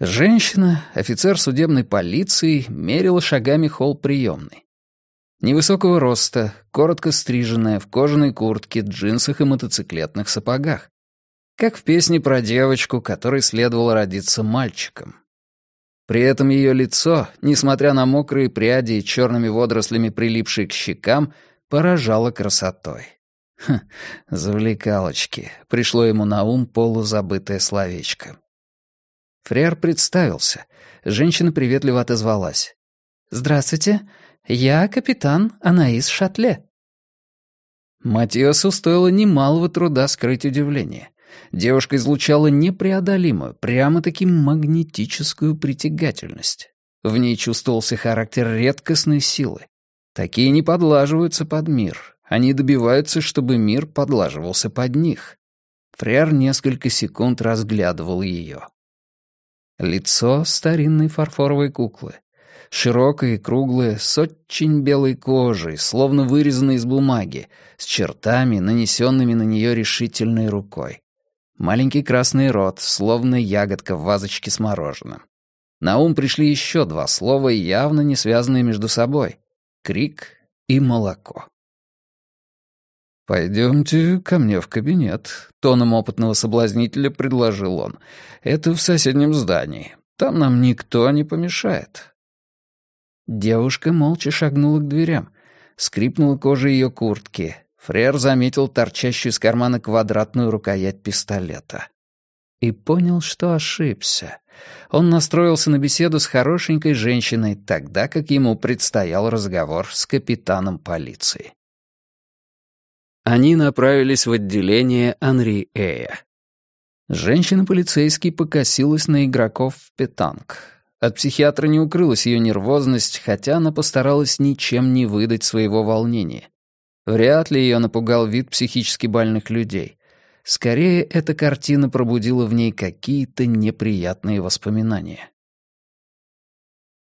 Женщина, офицер судебной полиции, мерила шагами холл приемной. Невысокого роста, коротко стриженная, в кожаной куртке, джинсах и мотоциклетных сапогах. Как в песне про девочку, которой следовало родиться мальчиком. При этом ее лицо, несмотря на мокрые пряди и черными водорослями прилипшие к щекам, поражало красотой. Хм, завлекалочки. Пришло ему на ум полузабытое словечко. Фрер представился. Женщина приветливо отозвалась. «Здравствуйте, я капитан Анаис Шатле». Матиасу стоило немалого труда скрыть удивление. Девушка излучала непреодолимую, прямо-таки магнетическую притягательность. В ней чувствовался характер редкостной силы. Такие не подлаживаются под мир. Они добиваются, чтобы мир подлаживался под них. Фрер несколько секунд разглядывал ее. Лицо старинной фарфоровой куклы. Широкое и круглое, с очень белой кожей, словно вырезанной из бумаги, с чертами, нанесенными на нее решительной рукой. Маленький красный рот, словно ягодка в вазочке с мороженым. На ум пришли еще два слова, явно не связанные между собой. Крик и молоко. «Пойдемте ко мне в кабинет», — тоном опытного соблазнителя предложил он. «Это в соседнем здании. Там нам никто не помешает». Девушка молча шагнула к дверям. Скрипнула кожа ее куртки. Фрер заметил торчащую из кармана квадратную рукоять пистолета. И понял, что ошибся. Он настроился на беседу с хорошенькой женщиной, тогда как ему предстоял разговор с капитаном полиции. Они направились в отделение Анри Эя. Женщина-полицейский покосилась на игроков в петанг. От психиатра не укрылась ее нервозность, хотя она постаралась ничем не выдать своего волнения. Вряд ли ее напугал вид психически больных людей. Скорее, эта картина пробудила в ней какие-то неприятные воспоминания.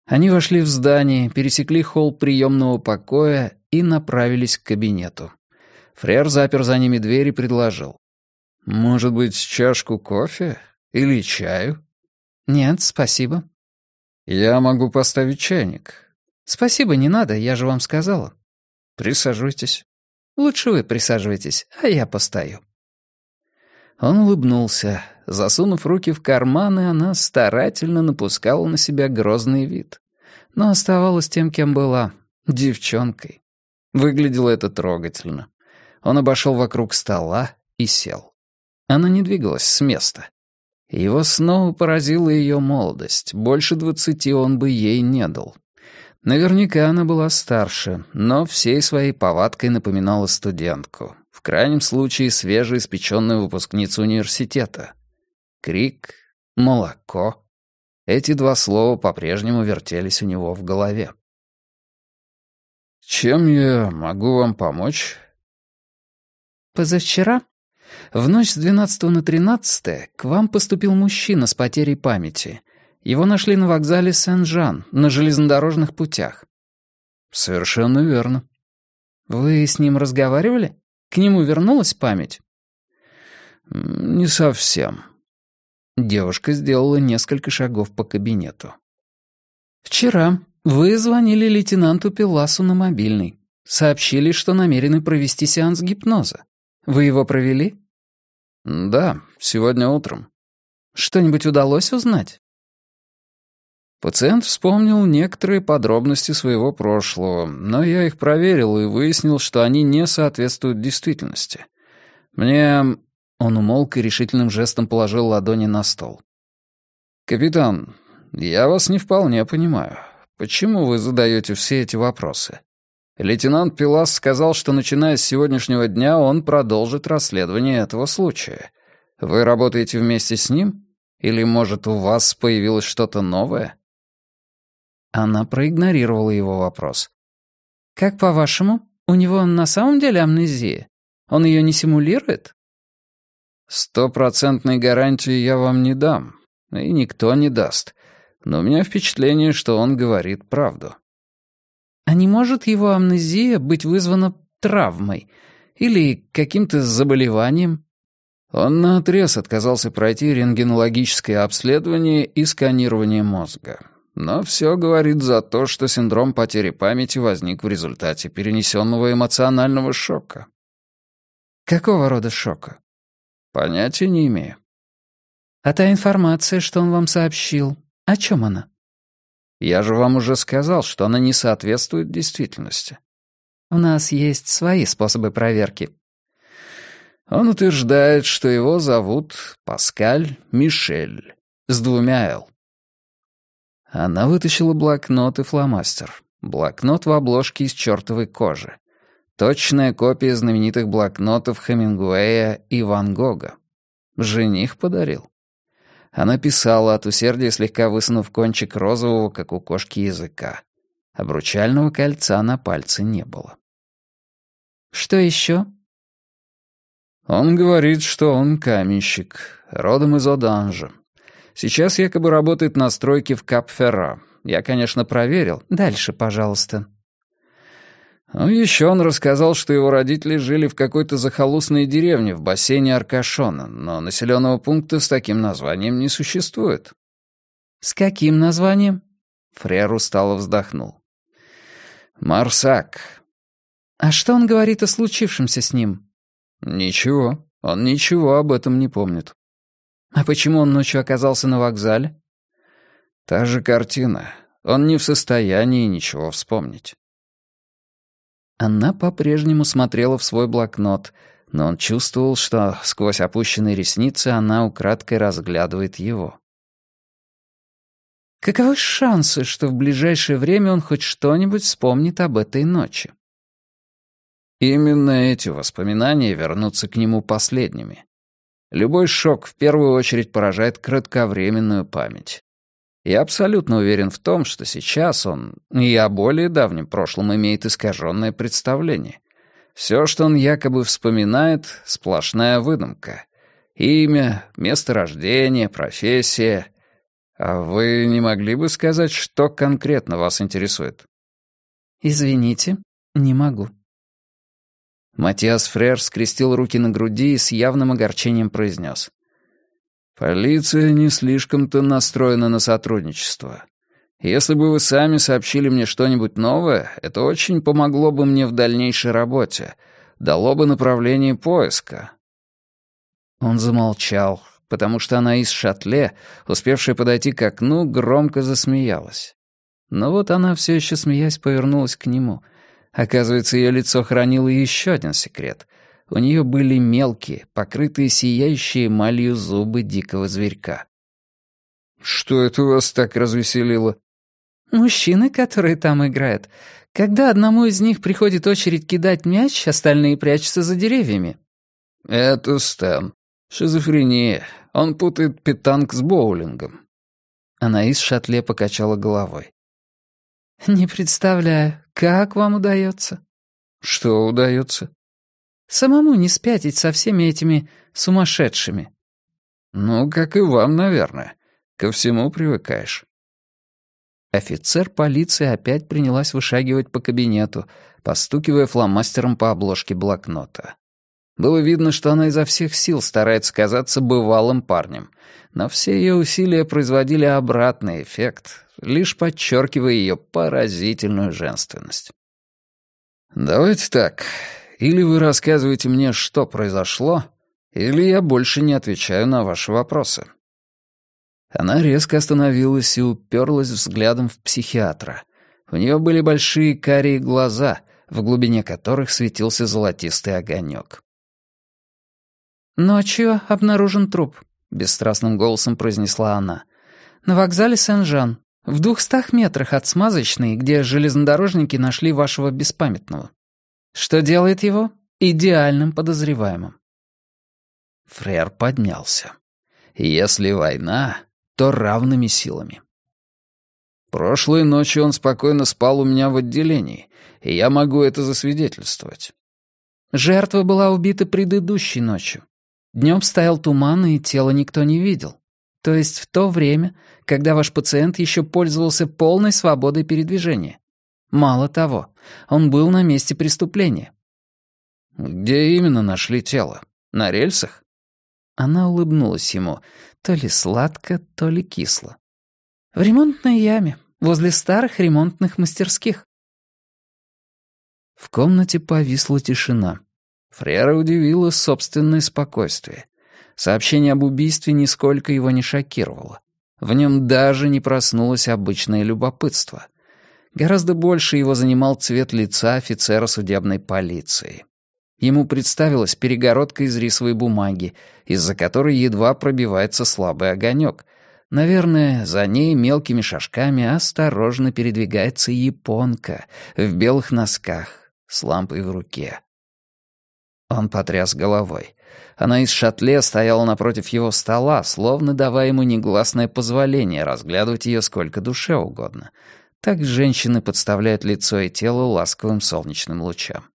Они вошли в здание, пересекли холл приемного покоя и направились к кабинету. Фрер запер за ними дверь и предложил. «Может быть, чашку кофе? Или чаю?» «Нет, спасибо». «Я могу поставить чайник». «Спасибо, не надо, я же вам сказала». «Присаживайтесь». «Лучше вы присаживайтесь, а я постою». Он улыбнулся. Засунув руки в карманы, она старательно напускала на себя грозный вид. Но оставалась тем, кем была — девчонкой. Выглядело это трогательно. Он обошел вокруг стола и сел. Она не двигалась с места. Его снова поразила ее молодость. Больше двадцати он бы ей не дал. Наверняка она была старше, но всей своей повадкой напоминала студентку. В крайнем случае, свежеиспеченную выпускницу университета. Крик, молоко. Эти два слова по-прежнему вертелись у него в голове. «Чем я могу вам помочь?» Позавчера, в ночь с 12 на 13 к вам поступил мужчина с потерей памяти. Его нашли на вокзале Сен-Жан, на железнодорожных путях. Совершенно верно. Вы с ним разговаривали? К нему вернулась память? Не совсем. Девушка сделала несколько шагов по кабинету. Вчера вы звонили лейтенанту Пеласу на мобильный. Сообщили, что намерены провести сеанс гипноза. Вы его провели? Да, сегодня утром. Что-нибудь удалось узнать? Пациент вспомнил некоторые подробности своего прошлого, но я их проверил и выяснил, что они не соответствуют действительности. Мне... Он умолк и решительным жестом положил ладони на стол. «Капитан, я вас не вполне понимаю. Почему вы задаете все эти вопросы? Лейтенант Пилас сказал, что начиная с сегодняшнего дня он продолжит расследование этого случая. Вы работаете вместе с ним? Или, может, у вас появилось что-то новое?» Она проигнорировала его вопрос. «Как по-вашему, у него на самом деле амнезия? Он ее не симулирует?» «Стопроцентной гарантии я вам не дам, и никто не даст. Но у меня впечатление, что он говорит правду». А не может его амнезия быть вызвана травмой или каким-то заболеванием? Он наотрез отказался пройти рентгенологическое обследование и сканирование мозга. Но все говорит за то, что синдром потери памяти возник в результате перенесенного эмоционального шока. Какого рода шока? Понятия не имею. А та информация, что он вам сообщил, о чем она? Я же вам уже сказал, что она не соответствует действительности. У нас есть свои способы проверки. Он утверждает, что его зовут Паскаль Мишель с двумя «л». Она вытащила блокнот и фломастер. Блокнот в обложке из чертовой кожи. Точная копия знаменитых блокнотов Хемингуэя и Ван Гога. Жених подарил. Она писала от усердия, слегка высунув кончик розового, как у кошки, языка. Обручального кольца на пальце не было. «Что еще?» Он говорит, что он каменщик, родом из Оданжа. Сейчас якобы работает на стройке в Кап-Ферра. Я, конечно, проверил. Дальше, пожалуйста. Ну, еще он рассказал, что его родители жили в какой-то захолустной деревне в бассейне Аркашона, но населенного пункта с таким названием не существует. «С каким названием?» Фрер устало вздохнул. «Марсак». «А что он говорит о случившемся с ним?» «Ничего. Он ничего об этом не помнит». А почему он ночью оказался на вокзале? Та же картина. Он не в состоянии ничего вспомнить. Она по-прежнему смотрела в свой блокнот, но он чувствовал, что сквозь опущенные ресницы она украдкой разглядывает его. Каковы шансы, что в ближайшее время он хоть что-нибудь вспомнит об этой ночи? Именно эти воспоминания вернутся к нему последними. Любой шок в первую очередь поражает кратковременную память. Я абсолютно уверен в том, что сейчас он и о более давнем прошлом имеет искаженное представление. Все, что он якобы вспоминает, — сплошная выдумка. Имя, место рождения, профессия. А вы не могли бы сказать, что конкретно вас интересует? Извините, не могу. Матиас Фрер скрестил руки на груди и с явным огорчением произнес. «Полиция не слишком-то настроена на сотрудничество. Если бы вы сами сообщили мне что-нибудь новое, это очень помогло бы мне в дальнейшей работе, дало бы направление поиска». Он замолчал, потому что она из шатле, успевшая подойти к окну, громко засмеялась. Но вот она все еще смеясь повернулась к нему — Оказывается, ее лицо хранило еще один секрет. У нее были мелкие, покрытые сияющие эмалью зубы дикого зверька. «Что это вас так развеселило?» «Мужчины, которые там играют. Когда одному из них приходит очередь кидать мяч, остальные прячутся за деревьями». «Это Стэн. Шизофрения. Он путает питанг с боулингом». Анаис шатле покачала головой. «Не представляю, как вам удается?» «Что удается?» «Самому не спятить со всеми этими сумасшедшими». «Ну, как и вам, наверное. Ко всему привыкаешь». Офицер полиции опять принялась вышагивать по кабинету, постукивая фломастером по обложке блокнота. Было видно, что она изо всех сил старается казаться бывалым парнем, но все ее усилия производили обратный эффект, лишь подчеркивая ее поразительную женственность. «Давайте так. Или вы рассказываете мне, что произошло, или я больше не отвечаю на ваши вопросы». Она резко остановилась и уперлась взглядом в психиатра. У нее были большие карие глаза, в глубине которых светился золотистый огонек. «Ночью обнаружен труп», — бесстрастным голосом произнесла она. «На вокзале Сен-Жан, в двухстах метрах от смазочной, где железнодорожники нашли вашего беспамятного. Что делает его идеальным подозреваемым?» Фрер поднялся. «Если война, то равными силами». Прошлой ночью он спокойно спал у меня в отделении, и я могу это засвидетельствовать. Жертва была убита предыдущей ночью. Днем стоял туман, и тело никто не видел. То есть в то время, когда ваш пациент еще пользовался полной свободой передвижения. Мало того, он был на месте преступления. Где именно нашли тело? На рельсах? Она улыбнулась ему, то ли сладко, то ли кисло. «В ремонтной яме, возле старых ремонтных мастерских». В комнате повисла тишина. Фрера удивила собственное спокойствие. Сообщение об убийстве нисколько его не шокировало. В нем даже не проснулось обычное любопытство. Гораздо больше его занимал цвет лица офицера судебной полиции. Ему представилась перегородка из рисовой бумаги, из-за которой едва пробивается слабый огонек. Наверное, за ней мелкими шажками осторожно передвигается японка в белых носках с лампой в руке. Он потряс головой. Она из шатле стояла напротив его стола, словно давая ему негласное позволение разглядывать ее сколько душе угодно. Так женщины подставляют лицо и тело ласковым солнечным лучам.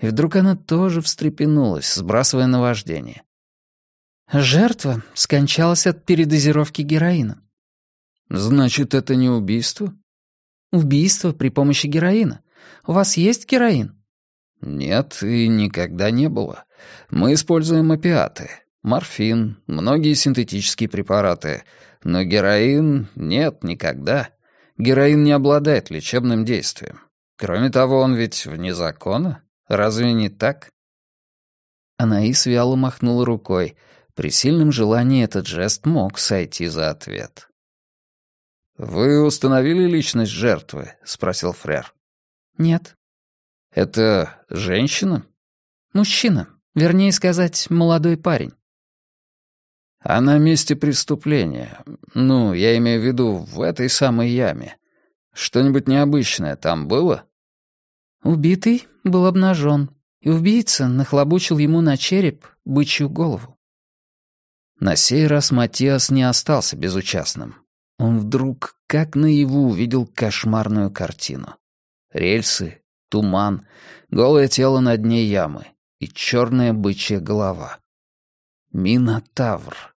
И вдруг она тоже встрепенулась, сбрасывая наваждение. Жертва скончалась от передозировки героина. Значит, это не убийство? Убийство при помощи героина. У вас есть героин? Нет, и никогда не было. Мы используем опиаты. Морфин, многие синтетические препараты. Но героин нет никогда. Героин не обладает лечебным действием. Кроме того, он ведь вне закона. Разве не так?» Анаис вяло махнула рукой. При сильном желании этот жест мог сойти за ответ. «Вы установили личность жертвы?» — спросил Фрер. «Нет». «Это женщина?» «Мужчина. Вернее сказать, молодой парень». «А на месте преступления, ну, я имею в виду в этой самой яме, что-нибудь необычное там было?» Убитый был обнажен, и убийца нахлобучил ему на череп бычью голову. На сей раз Матиас не остался безучастным. Он вдруг, как наяву, увидел кошмарную картину. Рельсы, туман, голое тело на дне ямы и черная бычья голова. Минотавр.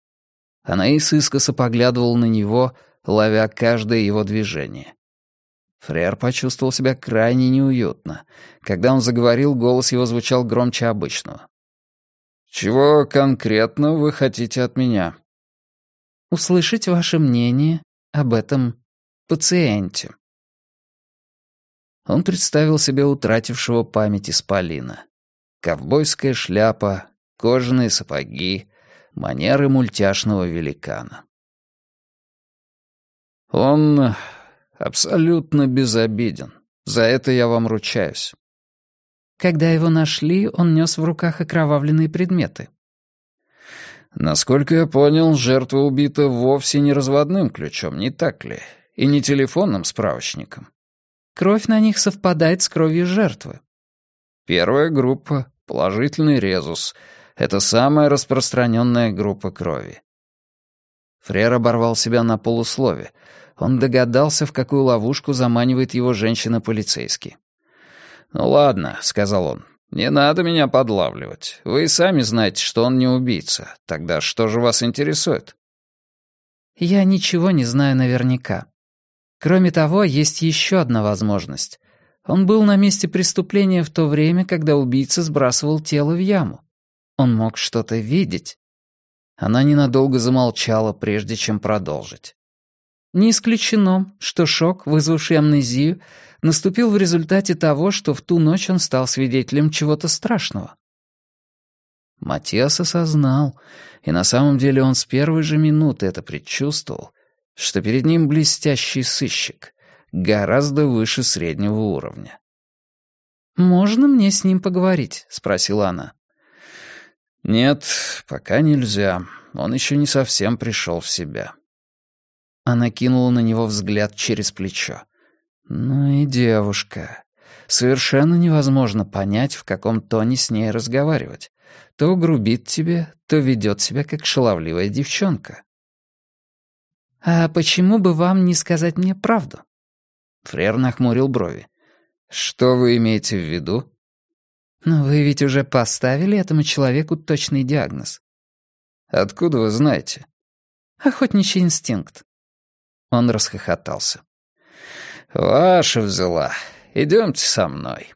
Анаис искоса поглядывал на него, ловя каждое его движение. Фрер почувствовал себя крайне неуютно. Когда он заговорил, голос его звучал громче обычного. «Чего конкретно вы хотите от меня?» «Услышать ваше мнение об этом пациенте». Он представил себе утратившего память исполина. Ковбойская шляпа, кожаные сапоги, манеры мультяшного великана. Он Абсолютно безобиден. За это я вам ручаюсь. Когда его нашли, он нес в руках окровавленные предметы. Насколько я понял, жертва убита вовсе не разводным ключом, не так ли? И не телефонным справочником. Кровь на них совпадает с кровью жертвы. Первая группа — положительный резус. Это самая распространенная группа крови. Фрер оборвал себя на полуслове. Он догадался, в какую ловушку заманивает его женщина-полицейский. «Ну ладно», — сказал он, — «не надо меня подлавливать. Вы и сами знаете, что он не убийца. Тогда что же вас интересует?» «Я ничего не знаю наверняка. Кроме того, есть еще одна возможность. Он был на месте преступления в то время, когда убийца сбрасывал тело в яму. Он мог что-то видеть». Она ненадолго замолчала, прежде чем продолжить. Не исключено, что шок, вызвавший амнезию, наступил в результате того, что в ту ночь он стал свидетелем чего-то страшного. Матиас осознал, и на самом деле он с первой же минуты это предчувствовал, что перед ним блестящий сыщик, гораздо выше среднего уровня. «Можно мне с ним поговорить?» — спросила она. «Нет, пока нельзя. Он еще не совсем пришел в себя». Она кинула на него взгляд через плечо. «Ну и девушка. Совершенно невозможно понять, в каком тоне с ней разговаривать. То грубит тебе, то ведет себя как шаловливая девчонка». «А почему бы вам не сказать мне правду?» Фрер нахмурил брови. «Что вы имеете в виду?» «Но вы ведь уже поставили этому человеку точный диагноз». «Откуда вы знаете?» «Охотничий инстинкт. Он расхохотался. «Ваша взяла. Идемте со мной».